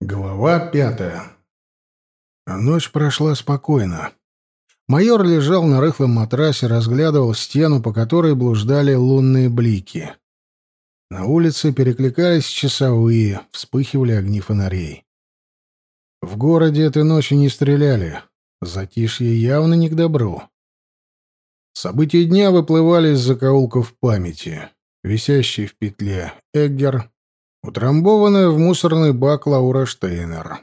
Глава пятая. Ночь прошла спокойно. Майор лежал на рыхлом матрасе, разглядывал стену, по которой блуждали лунные блики. На улице перекликались часовые, вспыхивали огни фонарей. В городе этой ночью не стреляли. Затишье явно не к добру. События дня выплывали из закоулков памяти. Висящий в петле Эггер, утрамбованная в мусорный бак Лаура Штейнер.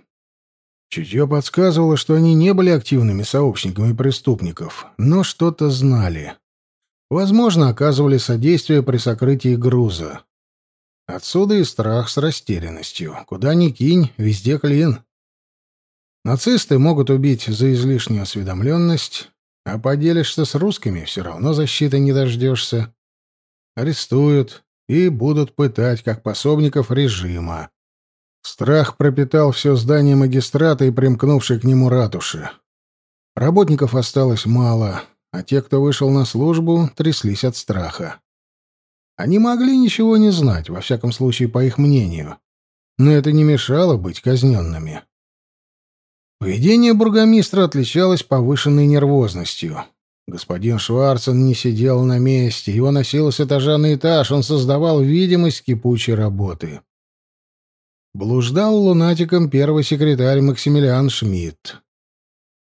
Чутье подсказывало, что они не были активными сообщниками преступников, но что-то знали. Возможно, оказывали содействие при сокрытии груза. Отсюда и страх с растерянностью. Куда ни кинь, везде клин. Нацисты могут убить за излишнюю осведомленность, а поделишься с русскими, все равно защиты не дождешься. Арестуют, и будут пытать как пособников режима. Страх пропитал все здание магистрата и примкнувшей к нему ратуши. Работников осталось мало, а те, кто вышел на службу, тряслись от страха. Они могли ничего не знать, во всяком случае, по их мнению. Но это не мешало быть казненными. Поведение бургомистра отличалось повышенной нервозностью. Господин Шварцен не сидел на месте, его носило с этажа на этаж, он создавал видимость кипучей работы. Блуждал лунатиком первый секретарь Максимилиан Шмидт.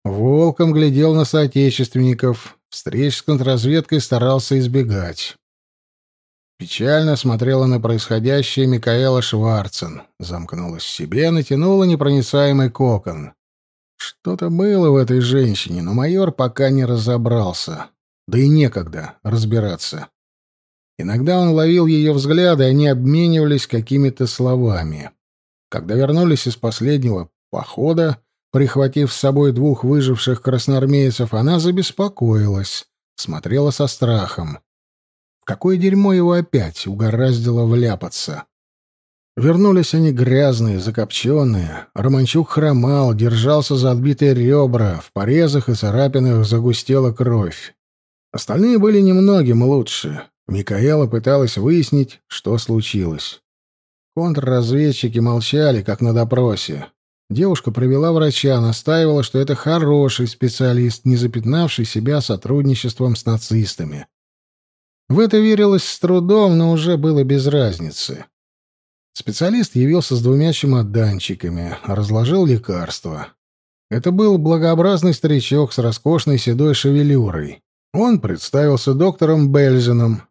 Волком глядел на соотечественников, встреч с контрразведкой старался избегать. Печально смотрела на происходящее Микаэла Шварцен, замкнулась в себе, натянула непроницаемый кокон. Что-то было в этой женщине, но майор пока не разобрался. Да и некогда разбираться. Иногда он ловил ее взгляды, и они обменивались какими-то словами. Когда вернулись из последнего похода, прихватив с собой двух выживших красноармейцев, она забеспокоилась, смотрела со страхом. В какое дерьмо его опять угораздило вляпаться? Вернулись они грязные, закопченные. Романчук хромал, держался за отбитые ребра, в порезах и царапинах загустела кровь. Остальные были немногим лучше. Микаэла пыталась выяснить, что случилось. Контрразведчики молчали, как на допросе. Девушка провела врача, настаивала, что это хороший специалист, не запятнавший себя сотрудничеством с нацистами. В это верилось с трудом, но уже было без разницы. Специалист явился с двумя чемоданчиками, разложил лекарства. Это был благообразный старичок с роскошной седой шевелюрой. Он представился доктором Бельзеном.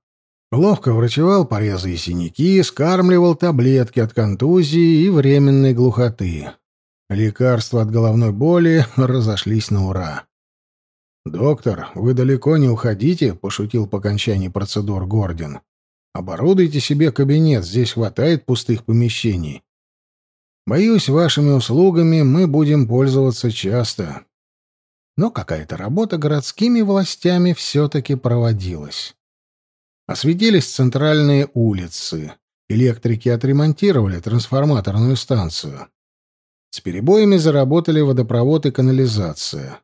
Ловко врачевал порезы и синяки, скармливал таблетки от контузии и временной глухоты. Лекарства от головной боли разошлись на ура. «Доктор, вы далеко не уходите?» — пошутил по окончании процедур Гордин. Оборудуйте себе кабинет, здесь хватает пустых помещений. Боюсь, вашими услугами мы будем пользоваться часто. Но какая-то работа городскими властями все-таки проводилась. Осветились центральные улицы. Электрики отремонтировали трансформаторную станцию. С перебоями заработали водопровод и канализация.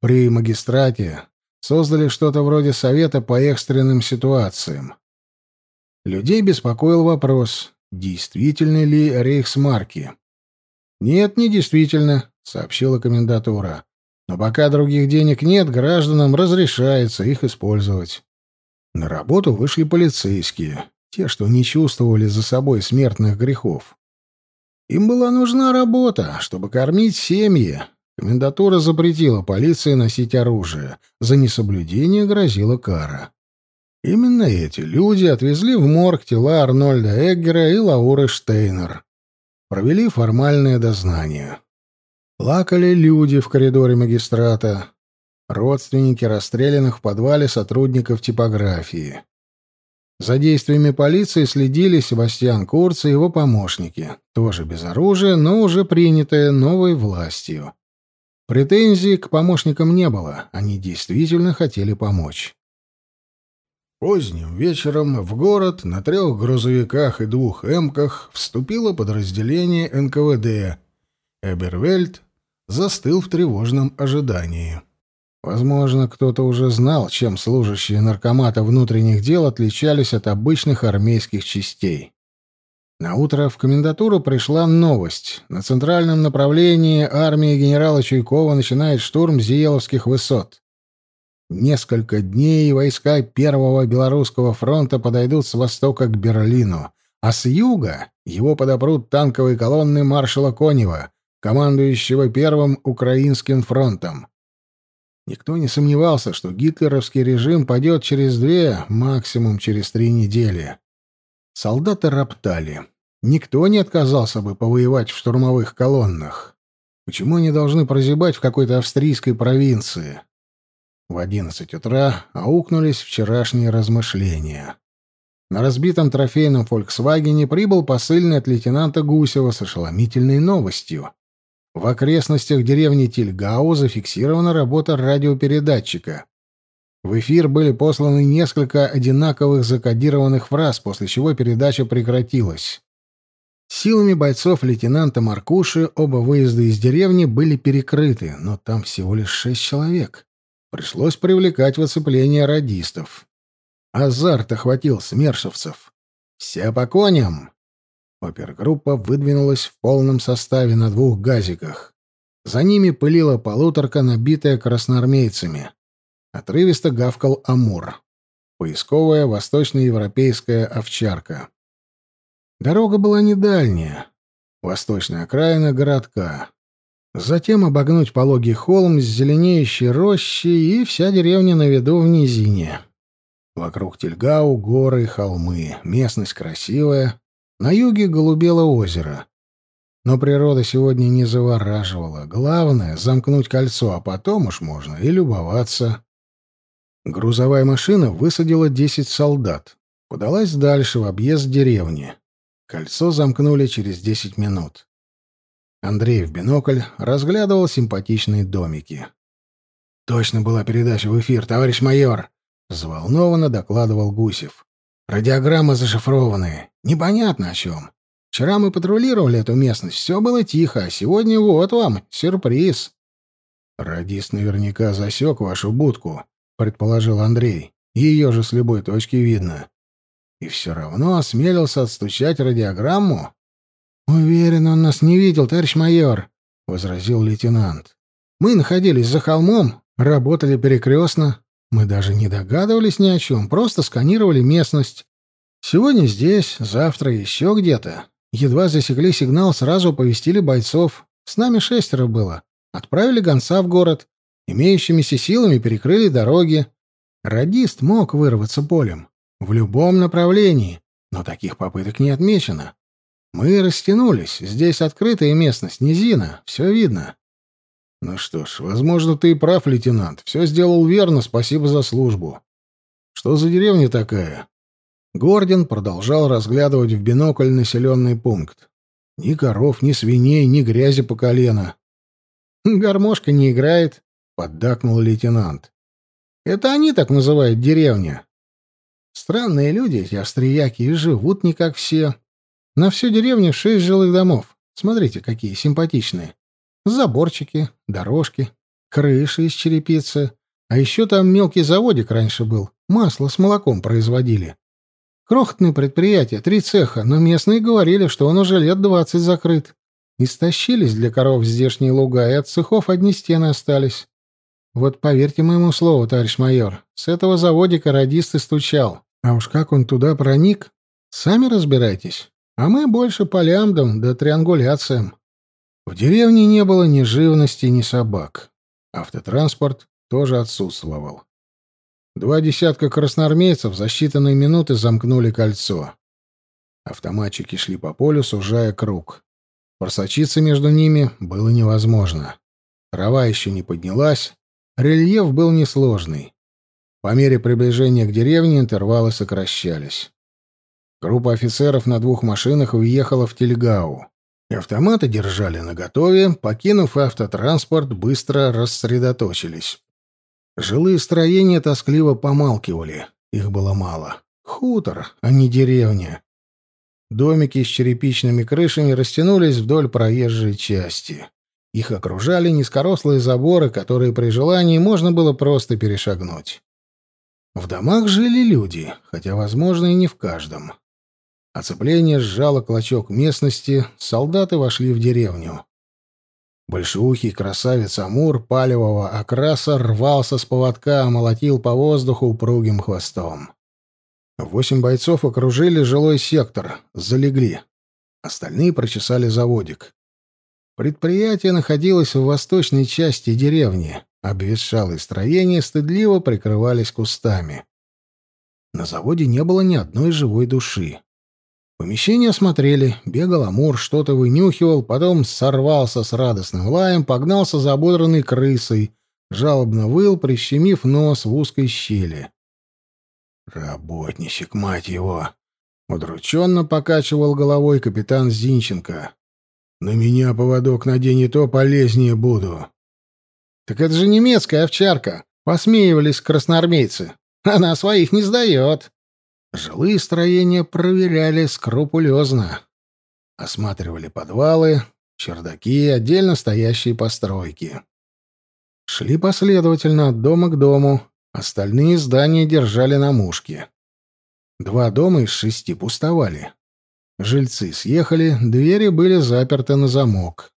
При магистрате создали что-то вроде совета по экстренным ситуациям. Людей беспокоил вопрос, действительно ли рейхсмарки. «Нет, не действительно», — сообщила комендатура. «Но пока других денег нет, гражданам разрешается их использовать». На работу вышли полицейские, те, что не чувствовали за собой смертных грехов. Им была нужна работа, чтобы кормить семьи. Комендатура запретила полиции носить оружие. За несоблюдение грозила кара. Именно эти люди отвезли в морг тела Арнольда Эггера и Лауры Штейнер. Провели формальное дознание. Плакали люди в коридоре магистрата, родственники расстрелянных в подвале сотрудников типографии. За действиями полиции следили Себастьян Курц и его помощники, тоже без оружия, но уже принятые новой властью. Претензий к помощникам не было, они действительно хотели помочь. Поздним вечером в город на трех грузовиках и двух «Эмках» вступило подразделение НКВД. Эбервельд застыл в тревожном ожидании. Возможно, кто-то уже знал, чем служащие наркомата внутренних дел отличались от обычных армейских частей. На утро в комендатуру пришла новость. На центральном направлении армия генерала Чуйкова начинает штурм Зиеловских высот. Несколько дней войска Первого Белорусского фронта подойдут с востока к Берлину, а с юга его подопрут танковые колонны маршала Конева, командующего Первым Украинским фронтом. Никто не сомневался, что гитлеровский режим падет через две, максимум через три недели. Солдаты роптали. Никто не отказался бы повоевать в штурмовых колоннах. Почему они должны прозябать в какой-то австрийской провинции? В одиннадцать утра аукнулись вчерашние размышления. На разбитом трофейном «Фольксвагене» прибыл посыльный от лейтенанта Гусева с ошеломительной новостью. В окрестностях деревни Тильгау зафиксирована работа радиопередатчика. В эфир были посланы несколько одинаковых закодированных фраз, после чего передача прекратилась. Силами бойцов лейтенанта Маркуши оба выезда из деревни были перекрыты, но там всего лишь шесть человек. Пришлось привлекать в оцепление радистов. Азарт охватил смершевцев. «Все по коням!» Опергруппа выдвинулась в полном составе на двух газиках. За ними пылила полуторка, набитая красноармейцами. Отрывисто гавкал Амур. Поисковая восточноевропейская овчарка. Дорога была не дальняя. Восточная окраина городка. Затем обогнуть пологий холм с зеленеющей рощей, и вся деревня на виду в низине. Вокруг Тельгау горы и холмы. Местность красивая. На юге голубело озеро. Но природа сегодня не завораживала. Главное — замкнуть кольцо, а потом уж можно и любоваться. Грузовая машина высадила десять солдат. Подалась дальше, в объезд деревни. Кольцо замкнули через десять минут. Андрей в бинокль разглядывал симпатичные домики. «Точно была передача в эфир, товарищ майор!» — взволнованно докладывал Гусев. «Радиограммы зашифрованные. Непонятно о чем. Вчера мы патрулировали эту местность, все было тихо, а сегодня вот вам сюрприз». «Радист наверняка засек вашу будку», — предположил Андрей. «Ее же с любой точки видно». «И все равно осмелился отстучать радиограмму?» «Уверен, он нас не видел, товарищ майор», — возразил лейтенант. «Мы находились за холмом, работали перекрестно. Мы даже не догадывались ни о чем, просто сканировали местность. Сегодня здесь, завтра еще где-то. Едва засекли сигнал, сразу оповестили бойцов. С нами шестеро было. Отправили гонца в город. Имеющимися силами перекрыли дороги. Радист мог вырваться полем. В любом направлении. Но таких попыток не отмечено. Мы растянулись. Здесь открытая местность, низина. Все видно. Ну что ж, возможно, ты и прав, лейтенант. Все сделал верно, спасибо за службу. Что за деревня такая? Гордин продолжал разглядывать в бинокль населенный пункт. Ни коров, ни свиней, ни грязи по колено. «Гармошка не играет», — поддакнул лейтенант. «Это они так называют деревня. Странные люди эти австрияки и живут не как все. На всю деревню шесть жилых домов. Смотрите, какие симпатичные. Заборчики, дорожки, крыши из черепицы. А еще там мелкий заводик раньше был. Масло с молоком производили. Крохотное предприятие, три цеха, но местные говорили, что он уже лет двадцать закрыт. Истощились для коров здешние луга, и от цехов одни стены остались. Вот поверьте моему слову, товарищ майор, с этого заводика радист и стучал. А уж как он туда проник, сами разбирайтесь. А мы больше по лямдам да триангуляциям. В деревне не было ни живности, ни собак. Автотранспорт тоже отсутствовал. Два десятка красноармейцев за считанные минуты замкнули кольцо. Автоматчики шли по полю, сужая круг. Просочиться между ними было невозможно. Трава еще не поднялась, рельеф был несложный. По мере приближения к деревне интервалы сокращались. Группа офицеров на двух машинах въехала в Тельгау. Автоматы держали наготове, покинув автотранспорт, быстро рассредоточились. Жилые строения тоскливо помалкивали. Их было мало. Хутор, а не деревня. Домики с черепичными крышами растянулись вдоль проезжей части. Их окружали низкорослые заборы, которые при желании можно было просто перешагнуть. В домах жили люди, хотя, возможно, и не в каждом. Оцепление сжало клочок местности, солдаты вошли в деревню. Большеухий красавец Амур палевого окраса рвался с поводка, молотил по воздуху упругим хвостом. Восемь бойцов окружили жилой сектор, залегли. Остальные прочесали заводик. Предприятие находилось в восточной части деревни. Обветшалые строения стыдливо прикрывались кустами. На заводе не было ни одной живой души. Помещение осмотрели, бегал Амур, что-то вынюхивал, потом сорвался с радостным лаем, погнался за ободранной крысой, жалобно выл, прищемив нос в узкой щели. «Работничек, мать его!» Удрученно покачивал головой капитан Зинченко. «На меня поводок надень, и то полезнее буду». «Так это же немецкая овчарка!» — посмеивались красноармейцы. «Она своих не сдает!» Жилые строения проверяли скрупулезно. Осматривали подвалы, чердаки, отдельно стоящие постройки. Шли последовательно от дома к дому, остальные здания держали на мушке. Два дома из шести пустовали. Жильцы съехали, двери были заперты на замок.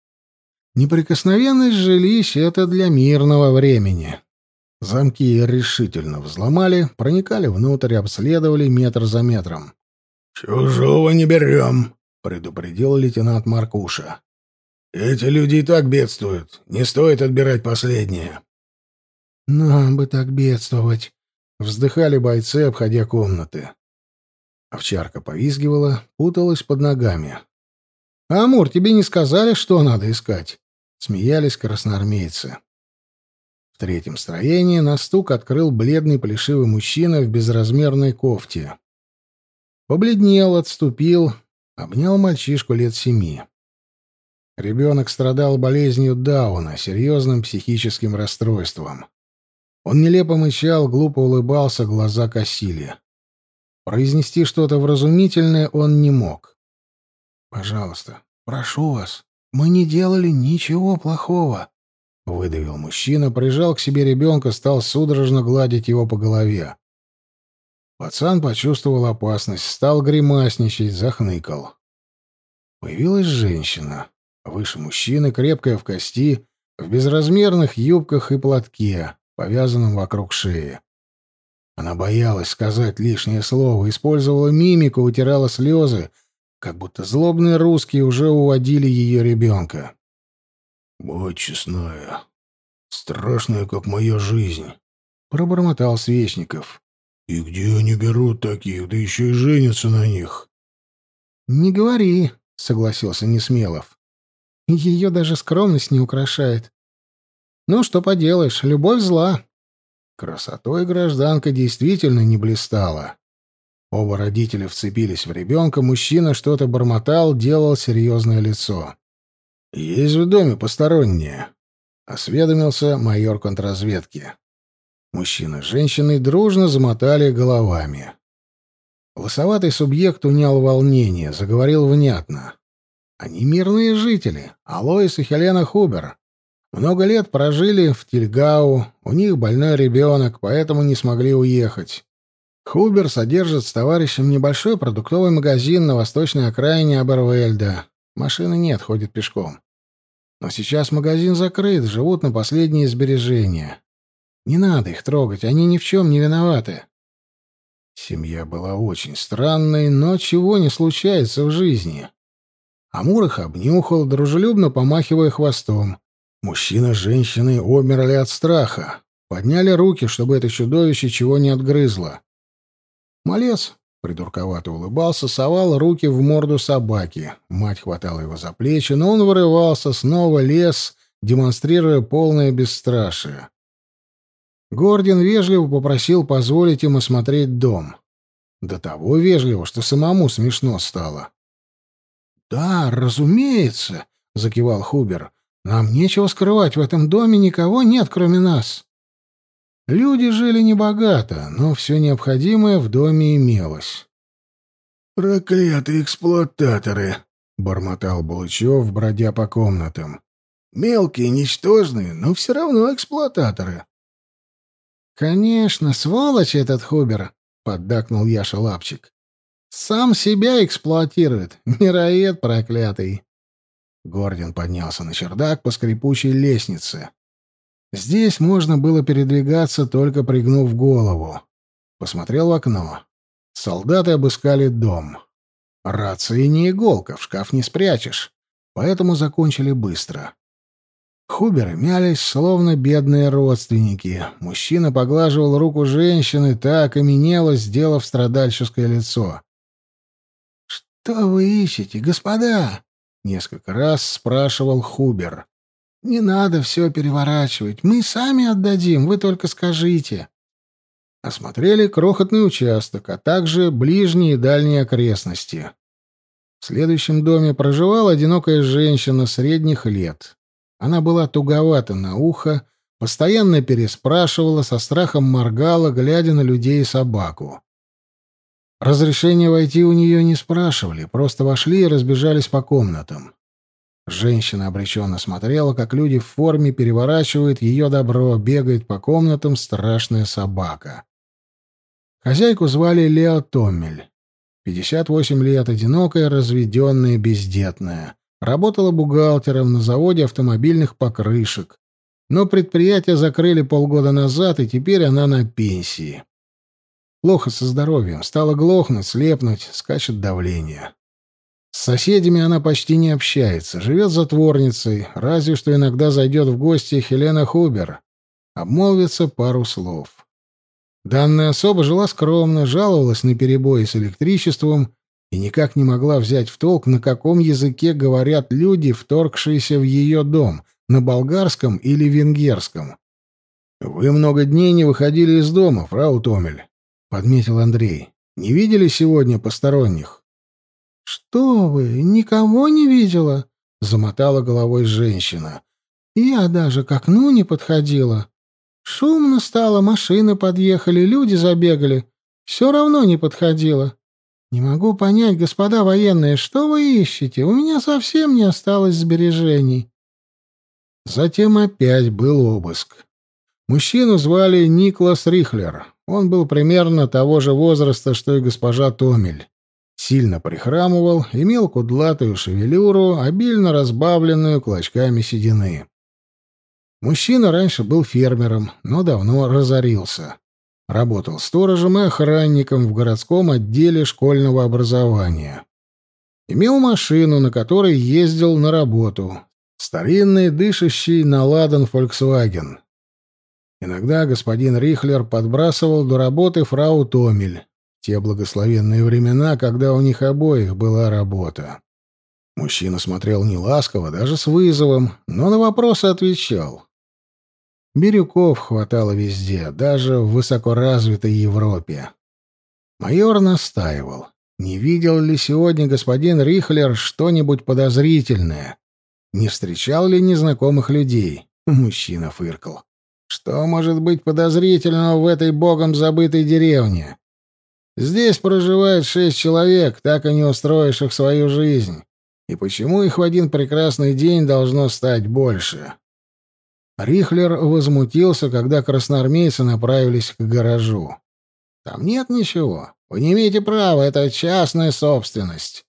Неприкосновенность жилищ — это для мирного времени. Замки решительно взломали, проникали внутрь, обследовали метр за метром. «Чужого не берем», — предупредил лейтенант Маркуша. «Эти люди и так бедствуют. Не стоит отбирать последнее». «Нам бы так бедствовать», — вздыхали бойцы, обходя комнаты. Овчарка повизгивала, путалась под ногами. «Амур, тебе не сказали, что надо искать?» — смеялись красноармейцы. В третьем строении на стук открыл бледный плешивый мужчина в безразмерной кофте. Побледнел, отступил, обнял мальчишку лет семи. Ребенок страдал болезнью Дауна, серьезным психическим расстройством. Он нелепо мычал, глупо улыбался, глаза косили. Произнести что-то вразумительное он не мог. «Пожалуйста, прошу вас, мы не делали ничего плохого», — выдавил мужчина, прижал к себе ребенка, стал судорожно гладить его по голове. Пацан почувствовал опасность, стал гримасничать, захныкал. Появилась женщина, выше мужчины, крепкая в кости, в безразмерных юбках и платке, повязанном вокруг шеи. Она боялась сказать лишнее слово, использовала мимику, утирала слезы, как будто злобные русские уже уводили ее ребенка. «Будь честная. Страшная, как моя жизнь», — пробормотал Свечников. «И где они берут таких, да еще и женятся на них?» «Не говори», — согласился Несмелов. «Ее даже скромность не украшает. Ну, что поделаешь, любовь зла». Красотой гражданка действительно не блистала. Оба родителя вцепились в ребенка, мужчина что-то бормотал, делал серьезное лицо. «Есть в доме посторонние», — осведомился майор контрразведки. Мужчины с женщиной дружно замотали головами. Лосоватый субъект унял волнение, заговорил внятно. Они мирные жители, Алоис и Хелена Хубер. Много лет прожили в Тильгау, у них больной ребенок, поэтому не смогли уехать. Хубер содержит с товарищем небольшой продуктовый магазин на восточной окраине Абервельда. Машины нет, ходит пешком. Но сейчас магазин закрыт, живут на последние сбережения. Не надо их трогать, они ни в чем не виноваты. Семья была очень странной, но чего не случается в жизни. Амур их обнюхал, дружелюбно помахивая хвостом. Мужчина с женщиной обмерли от страха. Подняли руки, чтобы это чудовище чего не отгрызло. Малец Придурковато улыбался, совал руки в морду собаки. Мать хватала его за плечи, но он вырывался, снова лез, демонстрируя полное бесстрашие. Гордин вежливо попросил позволить ему осмотреть дом. До того вежливо, что самому смешно стало. «Да, разумеется», — закивал Хубер. «Нам нечего скрывать, в этом доме никого нет, кроме нас». Люди жили небогато, но все необходимое в доме имелось. «Проклятые эксплуататоры!» — бормотал Булычев, бродя по комнатам. «Мелкие, ничтожные, но все равно эксплуататоры». «Конечно, сволочь этот Хубер!» — поддакнул Яша Лапчик. Сам себя эксплуатирует, мироед проклятый. Гордин поднялся на чердак по скрипучей лестнице. Здесь можно было передвигаться, только пригнув голову. Посмотрел в окно. Солдаты обыскали дом. Рация не иголка, в шкаф не спрячешь. Поэтому закончили быстро. Хуберы мялись, словно бедные родственники. Мужчина поглаживал руку женщины, так окаменело, сделав страдальческое лицо. «Что вы ищете, господа?» — несколько раз спрашивал Хубер. «Не надо все переворачивать. Мы сами отдадим, вы только скажите». Осмотрели крохотный участок, а также ближние и дальние окрестности. В следующем доме проживала одинокая женщина средних лет. Она была туговата на ухо, постоянно переспрашивала, со страхом моргала, глядя на людей и собаку. Разрешения войти у нее не спрашивали, просто вошли и разбежались по комнатам. Женщина обреченно смотрела, как люди в форме переворачивают ее добро, бегает по комнатам страшная собака. Хозяйку звали Лео Томмель. 58 лет, одинокая, разведенная, бездетная. Работала бухгалтером на заводе автомобильных покрышек. Но предприятие закрыли полгода назад, и теперь она на пенсии. Плохо со здоровьем, стала глохнуть, слепнуть, скачет давление. С соседями она почти не общается, живет затворницей, разве что иногда зайдет в гости Хелена Хубер. Обмолвится пару слов. Данная особа жила скромно, жаловалась на перебои с электричеством и никак не могла взять в толк, на каком языке говорят люди, вторгшиеся в ее дом, на болгарском или венгерском. «Вы много дней не выходили из дома, фрау Томель подметил Андрей. Не видели сегодня посторонних? Что вы, никого не видела? замотала головой женщина. Я даже к окну не подходила. Шумно стало, машины подъехали, люди забегали. Все равно не подходила. Не могу понять, господа военные, что вы ищете? У меня совсем не осталось сбережений. Затем опять был обыск. Мужчину звали Никлас Рихлер. Он был примерно того же возраста, что и госпожа Томель. Сильно прихрамывал, имел кудлатую шевелюру, обильно разбавленную клочками седины. Мужчина раньше был фермером, но давно разорился. Работал сторожем и охранником в городском отделе школьного образования. Имел машину, на которой ездил на работу. Старинный, дышащий на ладан Volkswagen. Иногда господин Рихлер подбрасывал до работы фрау Томель. Те благословенные времена, когда у них обоих была работа. Мужчина смотрел неласково, даже с вызовом, но на вопросы отвечал. Бирюков хватало везде, даже в высокоразвитой Европе. Майор настаивал. Не видел ли сегодня господин Рихлер что-нибудь подозрительное? Не встречал ли незнакомых людей? Мужчина фыркал. Что может быть подозрительного в этой богом забытой деревне? Здесь проживает шесть человек, так и не устроивших свою жизнь. И почему их в один прекрасный день должно стать больше? Рихлер возмутился, когда красноармейцы направились к гаражу. «Там нет ничего. Вы не имеете права, это частная собственность».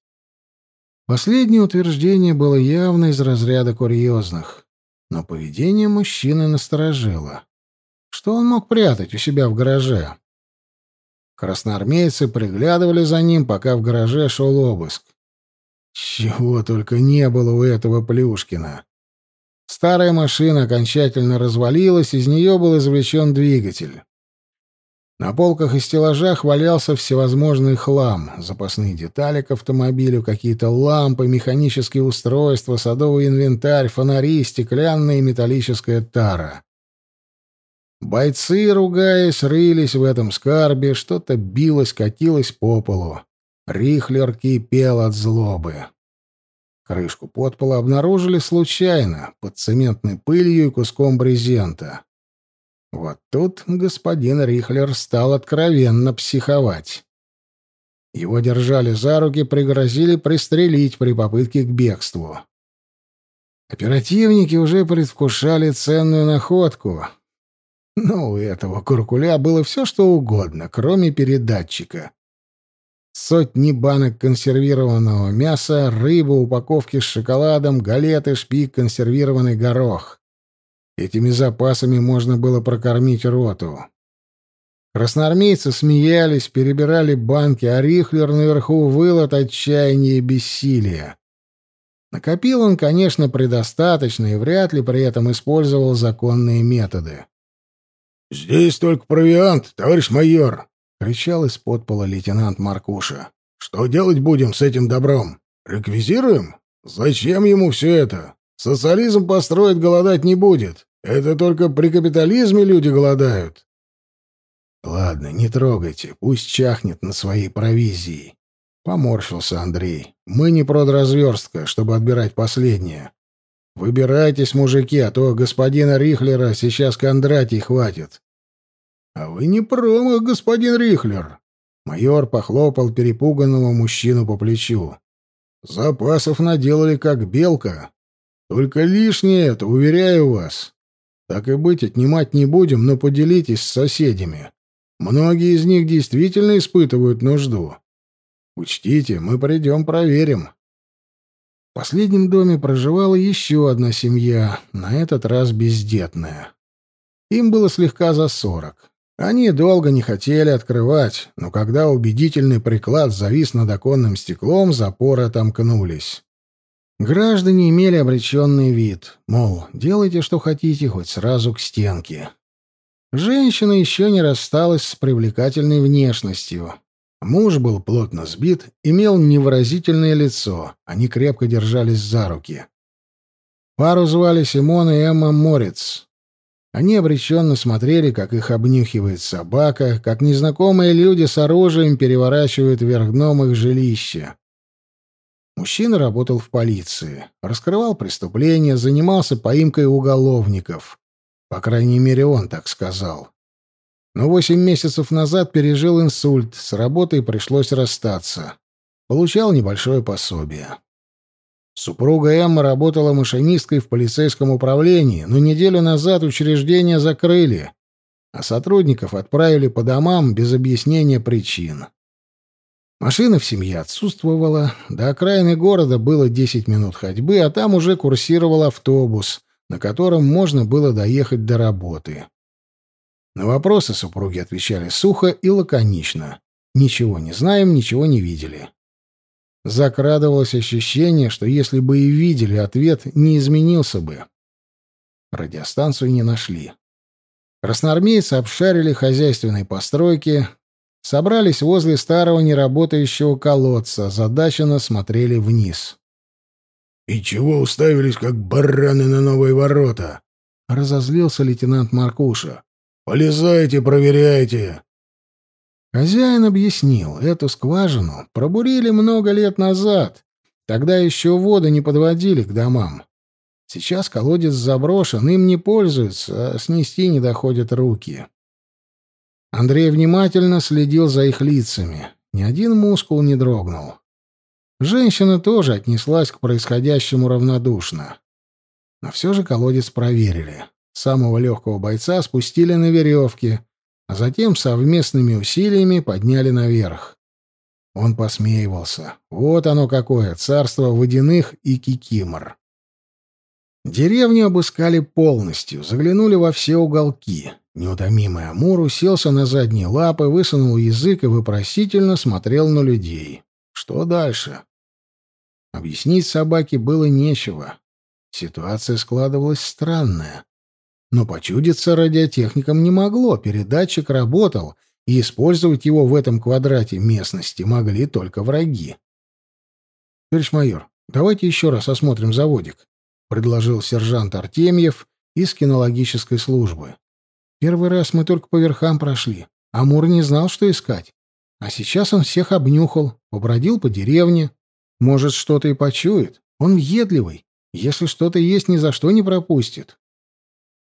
Последнее утверждение было явно из разряда курьезных но поведение мужчины насторожило. Что он мог прятать у себя в гараже? Красноармейцы приглядывали за ним, пока в гараже шел обыск. Чего только не было у этого Плюшкина. Старая машина окончательно развалилась, из нее был извлечен двигатель. На полках и стеллажах валялся всевозможный хлам, запасные детали к автомобилю, какие-то лампы, механические устройства, садовый инвентарь, фонари, стеклянная и металлическая тара. Бойцы, ругаясь, рылись в этом скарбе, что-то билось, катилось по полу. Рихлер кипел от злобы. Крышку подпола обнаружили случайно, под цементной пылью и куском брезента. Вот тут господин Рихлер стал откровенно психовать. Его держали за руки, пригрозили пристрелить при попытке к бегству. Оперативники уже предвкушали ценную находку. Но у этого куркуля было все, что угодно, кроме передатчика. Сотни банок консервированного мяса, рыба, упаковки с шоколадом, галеты, шпик, консервированный горох. Этими запасами можно было прокормить роту. Красноармейцы смеялись, перебирали банки, а Рихлер наверху выл от отчаяния и бессилия. Накопил он, конечно, предостаточно и вряд ли при этом использовал законные методы. «Здесь только провиант, товарищ майор!» — кричал из-под пола лейтенант Маркуша. «Что делать будем с этим добром? Реквизируем? Зачем ему все это? Социализм построить голодать не будет. Это только при капитализме люди голодают». «Ладно, не трогайте, пусть чахнет на своей провизии», Поморщился Андрей. «Мы не продразверстка, чтобы отбирать последнее. Выбирайтесь, мужики, а то господина Рихлера сейчас Кондратий хватит». «А вы не промах, господин Рихлер!» Майор похлопал перепуганного мужчину по плечу. «Запасов наделали, как белка. Только лишнее это, уверяю вас. Так и быть, отнимать не будем, но поделитесь с соседями. Многие из них действительно испытывают нужду. Учтите, мы придем проверим. В последнем доме проживала еще одна семья, на этот раз бездетная. Им было слегка за сорок. Они долго не хотели открывать, но когда убедительный приклад завис над оконным стеклом, запоры отомкнулись. Граждане имели обреченный вид, мол, делайте, что хотите, хоть сразу к стенке. Женщина еще не рассталась с привлекательной внешностью, Муж был плотно сбит, имел невыразительное лицо. Они крепко держались за руки. Пару звали Симон и Эмма Морец. Они обреченно смотрели, как их обнюхивает собака, как незнакомые люди с оружием переворачивают вверх дном их жилище. Мужчина работал в полиции, раскрывал преступления, занимался поимкой уголовников. По крайней мере, он так сказал но восемь месяцев назад пережил инсульт, с работой пришлось расстаться. Получал небольшое пособие. Супруга Эмма работала машинисткой в полицейском управлении, но неделю назад учреждение закрыли, а сотрудников отправили по домам без объяснения причин. Машина в семье отсутствовала, до окраины города было 10 минут ходьбы, а там уже курсировал автобус, на котором можно было доехать до работы. На вопросы супруги отвечали сухо и лаконично. Ничего не знаем, ничего не видели. Закрадывалось ощущение, что если бы и видели, ответ не изменился бы. Радиостанцию не нашли. Красноармейцы обшарили хозяйственные постройки, собрались возле старого неработающего колодца, задаченно смотрели вниз. «И чего уставились, как бараны на новые ворота?» — разозлился лейтенант Маркуша. Полезайте, проверяйте. Хозяин объяснил, эту скважину пробурили много лет назад. Тогда еще воды не подводили к домам. Сейчас колодец заброшен, им не пользуются, а снести не доходят руки. Андрей внимательно следил за их лицами. Ни один мускул не дрогнул. Женщина тоже отнеслась к происходящему равнодушно. Но все же колодец проверили. Самого легкого бойца спустили на веревке, а затем совместными усилиями подняли наверх. Он посмеивался. Вот оно какое, царство водяных и кикимор. Деревню обыскали полностью, заглянули во все уголки. Неутомимый Амур уселся на задние лапы, высунул язык и вопросительно смотрел на людей. Что дальше? Объяснить собаке было нечего. Ситуация складывалась странная. Но почудиться радиотехникам не могло, передатчик работал, и использовать его в этом квадрате местности могли только враги. «Товарищ майор, давайте еще раз осмотрим заводик», — предложил сержант Артемьев из кинологической службы. «Первый раз мы только по верхам прошли. Амур не знал, что искать. А сейчас он всех обнюхал, побродил по деревне. Может, что-то и почует. Он въедливый. Если что-то есть, ни за что не пропустит.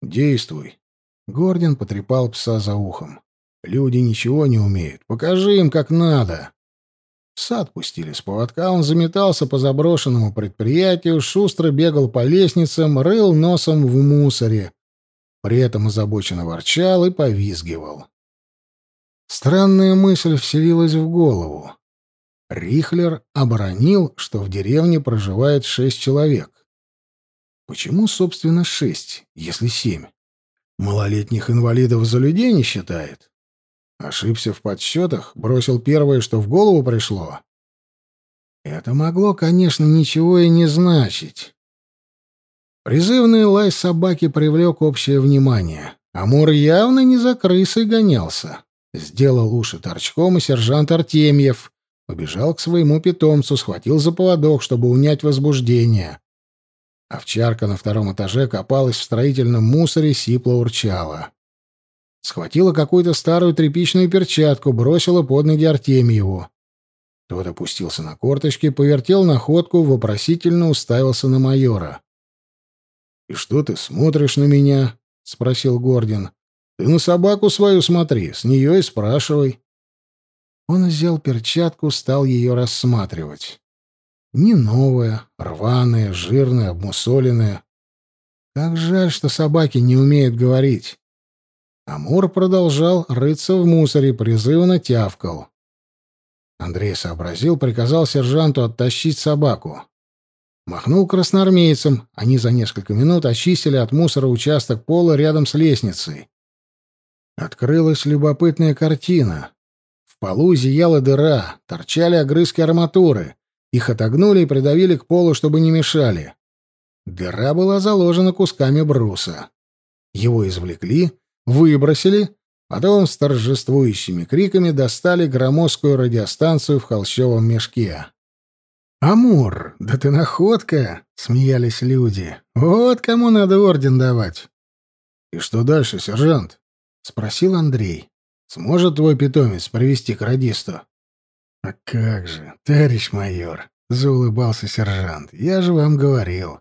«Действуй». Гордин потрепал пса за ухом. «Люди ничего не умеют. Покажи им, как надо». Пса отпустили с поводка, он заметался по заброшенному предприятию, шустро бегал по лестницам, рыл носом в мусоре. При этом озабоченно ворчал и повизгивал. Странная мысль вселилась в голову. Рихлер оборонил, что в деревне проживает шесть человек. Почему, собственно, шесть, если семь? Малолетних инвалидов за людей не считает? Ошибся в подсчетах, бросил первое, что в голову пришло. Это могло, конечно, ничего и не значить. Призывный лай собаки привлек общее внимание. Амур явно не за крысой гонялся. Сделал уши торчком, и сержант Артемьев побежал к своему питомцу, схватил за поводок, чтобы унять возбуждение. Овчарка на втором этаже копалась в строительном мусоре, сипло урчала. Схватила какую-то старую тряпичную перчатку, бросила под ноги Артемьеву. Тот опустился на корточки, повертел находку, вопросительно уставился на майора. — И что ты смотришь на меня? — спросил Гордин. — Ты на собаку свою смотри, с нее и спрашивай. Он взял перчатку, стал ее рассматривать. Не новая, рваная, жирная, обмусоленная. Как жаль, что собаки не умеют говорить. Амур продолжал рыться в мусоре, призывно тявкал. Андрей сообразил, приказал сержанту оттащить собаку. Махнул красноармейцам, они за несколько минут очистили от мусора участок пола рядом с лестницей. Открылась любопытная картина. В полу зияла дыра, торчали огрызки арматуры. Их отогнули и придавили к полу, чтобы не мешали. Дыра была заложена кусками бруса. Его извлекли, выбросили, потом с торжествующими криками достали громоздкую радиостанцию в холщовом мешке. «Амур, да ты находка!» — смеялись люди. «Вот кому надо орден давать!» «И что дальше, сержант?» — спросил Андрей. «Сможет твой питомец привести к радисту?» «А как же, товарищ майор!» — заулыбался сержант. «Я же вам говорил.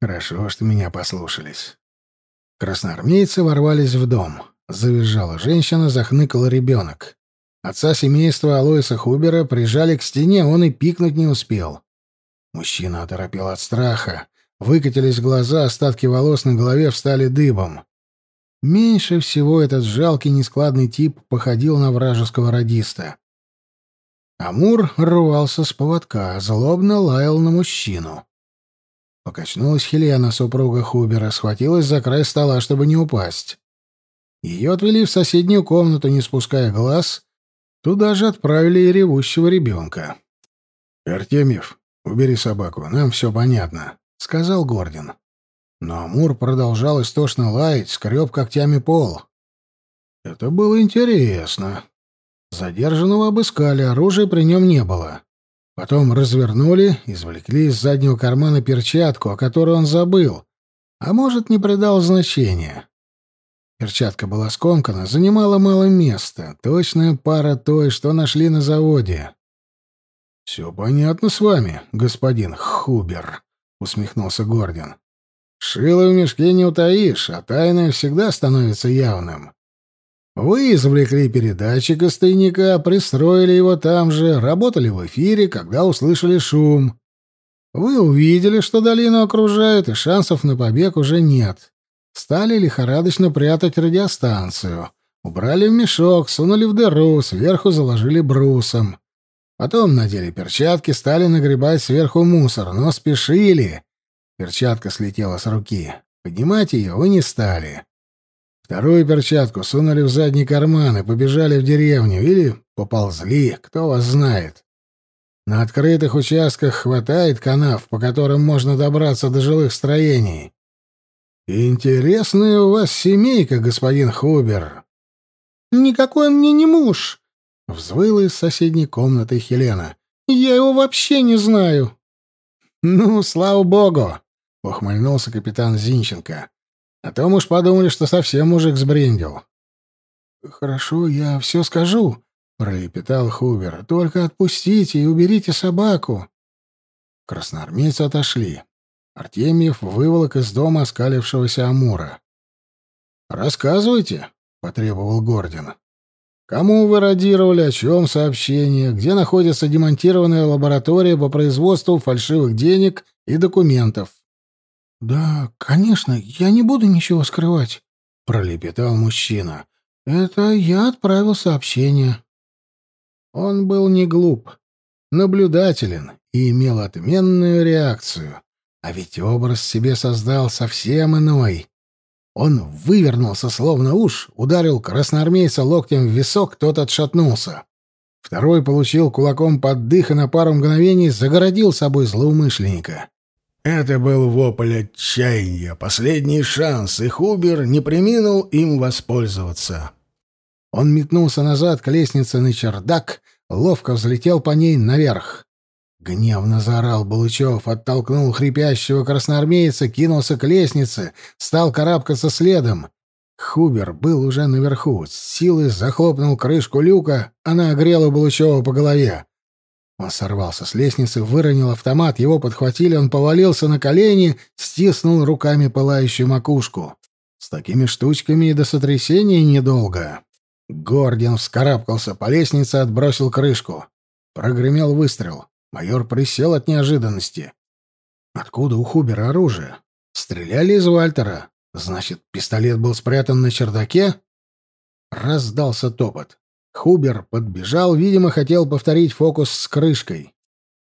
Хорошо, что меня послушались». Красноармейцы ворвались в дом. Завизжала женщина, захныкал ребенок. Отца семейства Алоиса Хубера прижали к стене, он и пикнуть не успел. Мужчина оторопел от страха. Выкатились глаза, остатки волос на голове встали дыбом. Меньше всего этот жалкий нескладный тип походил на вражеского радиста. Амур рвался с поводка, злобно лаял на мужчину. Покачнулась Хелена, супруга Хубера, схватилась за край стола, чтобы не упасть. Ее отвели в соседнюю комнату, не спуская глаз. Туда же отправили и ревущего ребенка. «Артемьев, убери собаку, нам все понятно», — сказал Гордин. Но Амур продолжал истошно лаять, скреб когтями пол. Это было интересно. Задержанного обыскали, оружия при нем не было. Потом развернули, извлекли из заднего кармана перчатку, о которой он забыл, а может, не придал значения. Перчатка была скомкана, занимала мало места, точная пара той, что нашли на заводе. «Все понятно с вами, господин Хубер», — усмехнулся Гордин. «Шило в мешке не утаишь, а тайное всегда становится явным. Вы извлекли передатчик из тайника, пристроили его там же, работали в эфире, когда услышали шум. Вы увидели, что долину окружают, и шансов на побег уже нет. Стали лихорадочно прятать радиостанцию. Убрали в мешок, сунули в дыру, сверху заложили брусом. Потом надели перчатки, стали нагребать сверху мусор, но спешили. Перчатка слетела с руки. Поднимать ее вы не стали. Вторую перчатку сунули в задний карман и побежали в деревню или поползли, кто вас знает. На открытых участках хватает канав, по которым можно добраться до жилых строений. Интересная у вас семейка, господин Хубер. Никакой он мне не муж, взвыла из соседней комнаты Хелена. Я его вообще не знаю. Ну, слава богу, ухмыльнулся капитан Зинченко. А то мы уж подумали, что совсем мужик сбрендил. «Хорошо, я все скажу», — пролепетал Хувер. «Только отпустите и уберите собаку». Красноармейцы отошли. Артемьев выволок из дома оскалившегося Амура. «Рассказывайте», — потребовал Гордин. «Кому вы радировали, о чем сообщение, где находится демонтированная лаборатория по производству фальшивых денег и документов?» «Да, конечно, я не буду ничего скрывать», — пролепетал мужчина. «Это я отправил сообщение». Он был не глуп. наблюдателен и имел отменную реакцию. А ведь образ себе создал совсем иной. Он вывернулся, словно уж, ударил красноармейца локтем в висок, тот отшатнулся. Второй получил кулаком под дых и на пару мгновений загородил собой злоумышленника. Это был вопль отчаяния, последний шанс, и Хубер не приминул им воспользоваться. Он метнулся назад к лестнице на чердак, ловко взлетел по ней наверх. Гневно заорал Булычев, оттолкнул хрипящего красноармейца, кинулся к лестнице, стал карабкаться следом. Хубер был уже наверху, с силой захлопнул крышку люка, она огрела Булычева по голове. Он сорвался с лестницы, выронил автомат, его подхватили, он повалился на колени, стиснул руками пылающую макушку. С такими штучками и до сотрясения недолго. Гордин вскарабкался по лестнице, отбросил крышку. Прогремел выстрел. Майор присел от неожиданности. Откуда у Хубера оружие? Стреляли из Вальтера. Значит, пистолет был спрятан на чердаке? Раздался топот. Хубер подбежал, видимо, хотел повторить фокус с крышкой.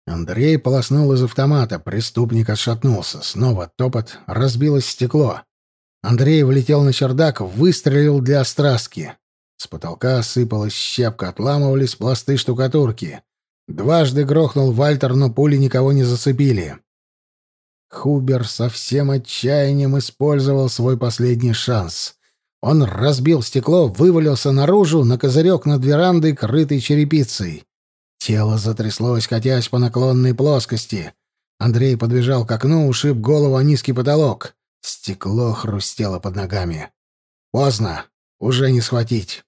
Андрей полоснул из автомата, преступник отшатнулся. Снова топот, разбилось стекло. Андрей влетел на чердак, выстрелил для острастки. С потолка сыпалась щепка, отламывались пласты штукатурки. Дважды грохнул Вальтер, но пули никого не зацепили. Хубер со всем отчаянием использовал свой последний шанс. Он разбил стекло, вывалился наружу на козырек над верандой, крытой черепицей. Тело затряслось, катясь по наклонной плоскости. Андрей подбежал к окну, ушиб голову о низкий потолок. Стекло хрустело под ногами. Поздно. Уже не схватить.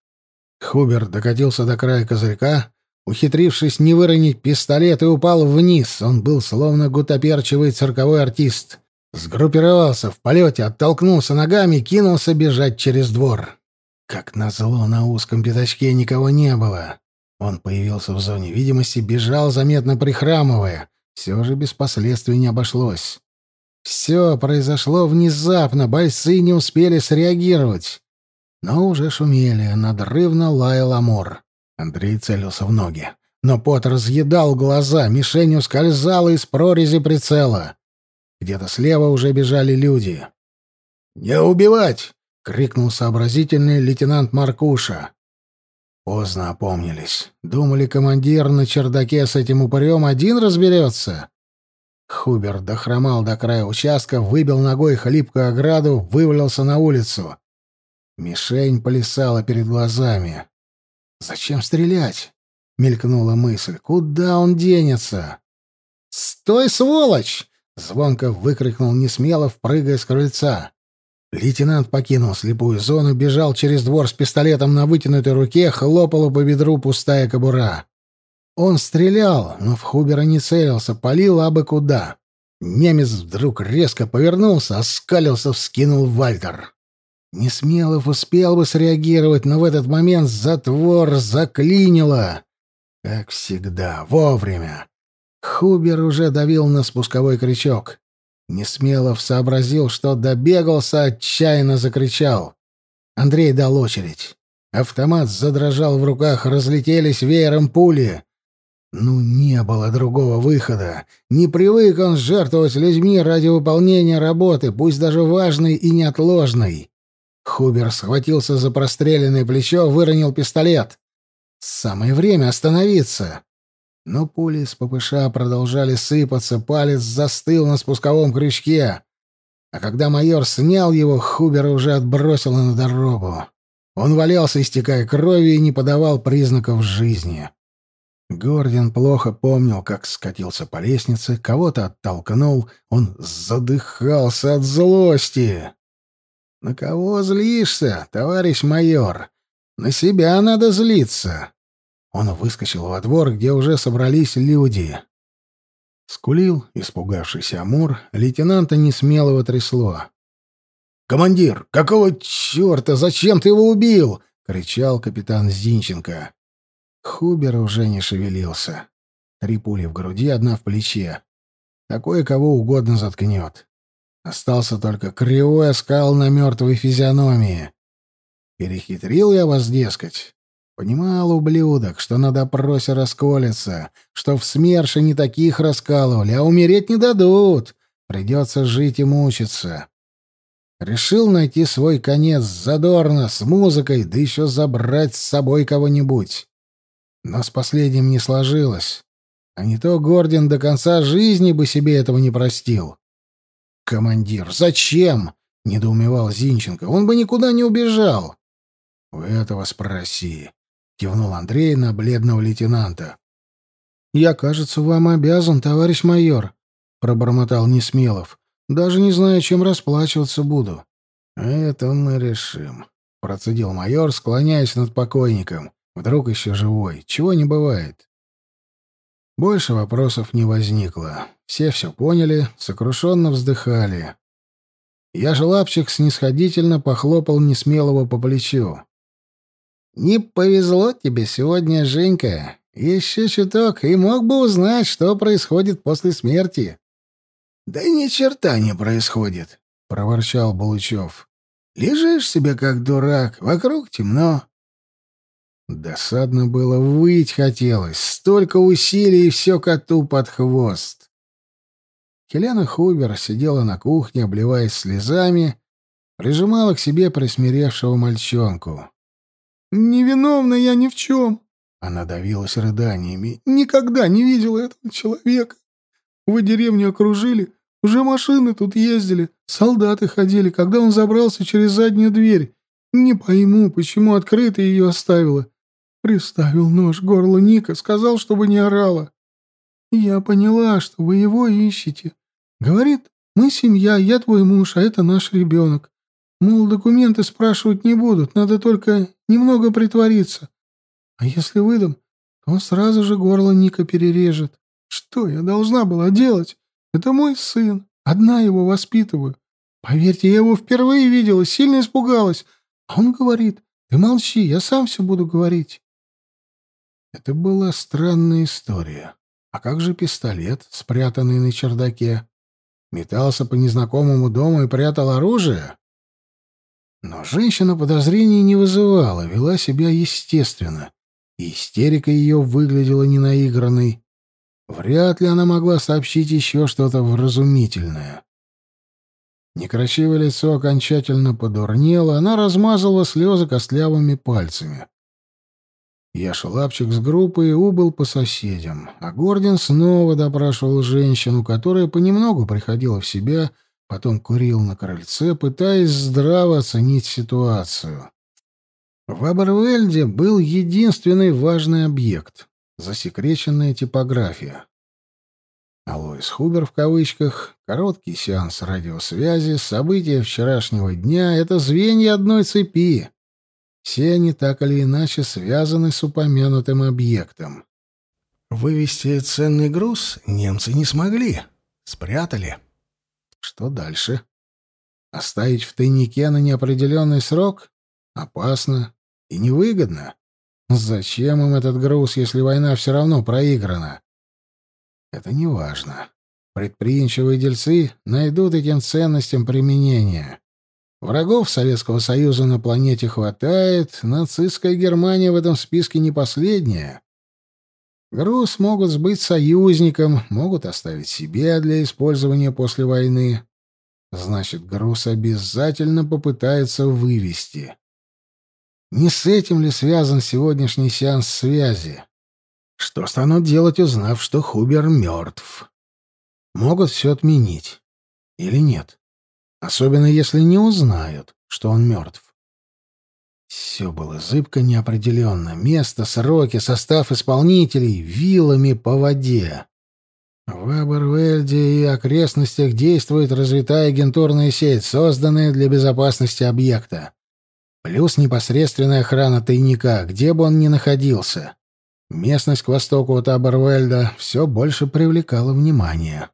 Хубер докатился до края козырька, ухитрившись не выронить пистолет, и упал вниз. Он был словно гутоперчивый цирковой артист. Сгруппировался в полете, оттолкнулся ногами и кинулся бежать через двор. Как назло, на узком пятачке никого не было. Он появился в зоне видимости, бежал, заметно прихрамывая. Все же без последствий не обошлось. Все произошло внезапно, бойцы не успели среагировать. Но уже шумели, надрывно лаял Амор. Андрей целился в ноги. Но пот разъедал глаза, мишень ускользала из прорези прицела. Где-то слева уже бежали люди. «Не убивать!» — крикнул сообразительный лейтенант Маркуша. Поздно опомнились. Думали, командир на чердаке с этим упырем один разберется. Хубер дохромал до края участка, выбил ногой хлипкую ограду, вывалился на улицу. Мишень плясала перед глазами. «Зачем стрелять?» — мелькнула мысль. «Куда он денется?» «Стой, сволочь!» Звонко выкрикнул Несмелов, прыгая с крыльца. Лейтенант покинул слепую зону, бежал через двор с пистолетом на вытянутой руке, хлопала по бедру пустая кобура. Он стрелял, но в Хубера не целился, палил абы куда. Немец вдруг резко повернулся, оскалился, вскинул Вальтер. Несмелов успел бы среагировать, но в этот момент затвор заклинило. Как всегда, вовремя. Хубер уже давил на спусковой крючок. Несмелов сообразил, что добегался, отчаянно закричал. Андрей дал очередь. Автомат задрожал в руках, разлетелись веером пули. Ну, не было другого выхода. Не привык он жертвовать людьми ради выполнения работы, пусть даже важной и неотложной. Хубер схватился за простреленное плечо, выронил пистолет. Самое время остановиться. Но пули с ППШ продолжали сыпаться, палец застыл на спусковом крючке. А когда майор снял его, Хубера уже отбросило на дорогу. Он валялся, истекая кровью, и не подавал признаков жизни. Гордин плохо помнил, как скатился по лестнице, кого-то оттолкнул, он задыхался от злости. «На кого злишься, товарищ майор? На себя надо злиться. Он выскочил во двор, где уже собрались люди. Скулил, испугавшийся Амур, лейтенанта несмелого трясло. «Командир, какого черта? Зачем ты его убил?» — кричал капитан Зинченко. Хубер уже не шевелился. Три пули в груди, одна в плече. Такое кого угодно заткнет. Остался только кривой оскал на мертвой физиономии. Перехитрил я вас, дескать. Понимал, ублюдок, что на допросе расколется, что в СМЕРШе не таких раскалывали, а умереть не дадут. Придется жить и мучиться. Решил найти свой конец задорно, с музыкой, да еще забрать с собой кого-нибудь. Но с последним не сложилось. А не то Гордин до конца жизни бы себе этого не простил. «Командир, зачем?» — недоумевал Зинченко. «Он бы никуда не убежал». «У этого спроси», — кивнул Андрей на бледного лейтенанта. «Я, кажется, вам обязан, товарищ майор», — пробормотал Несмелов. «Даже не знаю, чем расплачиваться буду». «Это мы решим», — процедил майор, склоняясь над покойником. Вдруг еще живой. Чего не бывает. Больше вопросов не возникло. Все все поняли, сокрушенно вздыхали. Я же лапчик снисходительно похлопал несмелого по плечу. «Не повезло тебе сегодня, Женька. Еще чуток, и мог бы узнать, что происходит после смерти». «Да ни черта не происходит», — проворчал Булычев. «Лежишь себе как дурак, вокруг темно, Досадно было, выть хотелось. Столько усилий, и все коту под хвост. Хелена Хубер сидела на кухне, обливаясь слезами, прижимала к себе присмиревшего мальчонку. «Невиновна я ни в чем!» Она давилась рыданиями. «Никогда не видела этого человека. Вы деревню окружили, уже машины тут ездили, солдаты ходили, когда он забрался через заднюю дверь. Не пойму, почему открыто ее оставила. Приставил нож к горлу Ника, сказал, чтобы не орала. Я поняла, что вы его ищете. Говорит, мы семья, я твой муж, а это наш ребенок. Мол, документы спрашивать не будут, надо только немного притвориться. А если выдам, то он сразу же горло Ника перережет. Что я должна была делать? Это мой сын, одна его воспитываю. Поверьте, я его впервые видела, сильно испугалась. А он говорит, ты молчи, я сам все буду говорить. Это была странная история. А как же пистолет, спрятанный на чердаке? Метался по незнакомому дому и прятал оружие? Но женщина подозрений не вызывала, вела себя естественно. И истерика ее выглядела ненаигранной. Вряд ли она могла сообщить еще что-то вразумительное. Некрасивое лицо окончательно подурнело, она размазала слезы костлявыми пальцами. Я шелапчик с группой убыл по соседям, а Гордин снова допрашивал женщину, которая понемногу приходила в себя, потом курил на крыльце, пытаясь здраво оценить ситуацию. В Абервельде был единственный важный объект — засекреченная типография. Алоис Хубер в кавычках, короткий сеанс радиосвязи, события вчерашнего дня — это звенья одной цепи. Все они так или иначе связаны с упомянутым объектом. Вывести ценный груз немцы не смогли. Спрятали. Что дальше? Оставить в тайнике на неопределенный срок? Опасно и невыгодно. Зачем им этот груз, если война все равно проиграна? Это не важно. Предприимчивые дельцы найдут этим ценностям применение. Врагов Советского Союза на планете хватает, нацистская Германия в этом списке не последняя. Груз могут сбыть союзникам, могут оставить себе для использования после войны. Значит, груз обязательно попытаются вывести. Не с этим ли связан сегодняшний сеанс связи? Что станут делать, узнав, что Хубер мертв? Могут все отменить. Или нет? Особенно если не узнают, что он мертв. Все было зыбко неопределенно. Место, сроки, состав исполнителей, вилами по воде. В Абервельде и окрестностях действует развитая агентурная сеть, созданная для безопасности объекта. Плюс непосредственная охрана тайника, где бы он ни находился. Местность к востоку от Абервельда все больше привлекала внимание.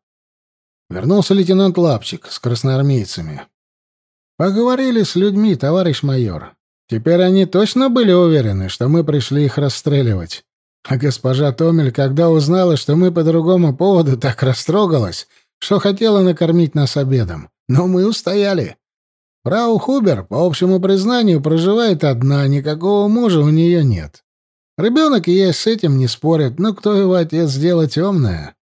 Вернулся лейтенант Лапчик с красноармейцами. Поговорили с людьми, товарищ майор. Теперь они точно были уверены, что мы пришли их расстреливать. А госпожа Томель, когда узнала, что мы по другому поводу, так растрогалась, что хотела накормить нас обедом. Но мы устояли. Фрау Хубер, по общему признанию, проживает одна, никакого мужа у нее нет. Ребенок я с этим не спорят, но кто его отец дело темное?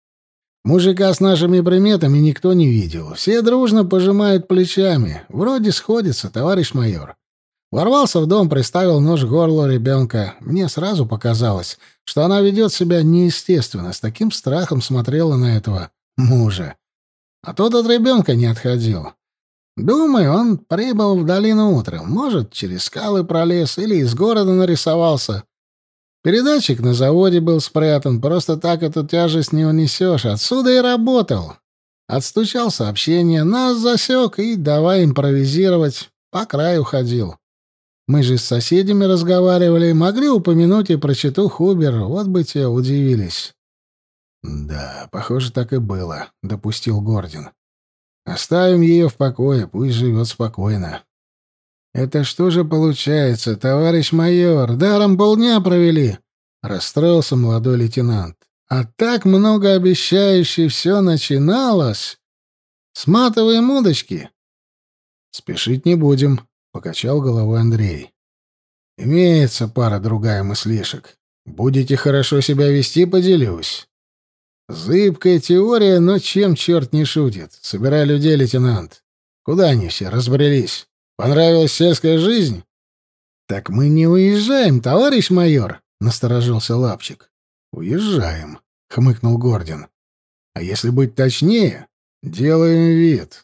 Мужика с нашими приметами никто не видел. Все дружно пожимают плечами. Вроде сходится, товарищ майор. Ворвался в дом, приставил нож к горлу ребенка. Мне сразу показалось, что она ведет себя неестественно, с таким страхом смотрела на этого мужа. А тот от ребенка не отходил. Думаю, он прибыл в долину утром. Может, через скалы пролез или из города нарисовался. Передатчик на заводе был спрятан. Просто так эту тяжесть не унесешь. Отсюда и работал. Отстучал сообщение, нас засек и давай импровизировать. По краю ходил. Мы же с соседями разговаривали, могли упомянуть и про читу Хубер, вот бы те удивились. Да, похоже, так и было, допустил Гордин. Оставим ее в покое, пусть живет спокойно. Это что же получается, товарищ майор, даром полдня провели? Расстроился молодой лейтенант. А так многообещающе все начиналось. Сматываем удочки. Спешить не будем, Покачал головой Андрей. Имеется пара другая мыслишек. Будете хорошо себя вести, поделюсь. Зыбкая теория, но чем черт не шутит. Собирай людей, лейтенант. Куда они все разбрелись? Понравилась сельская жизнь? Так мы не уезжаем, товарищ майор, насторожился Лапчик. Уезжаем, хмыкнул Гордин. А если быть точнее, делаем вид.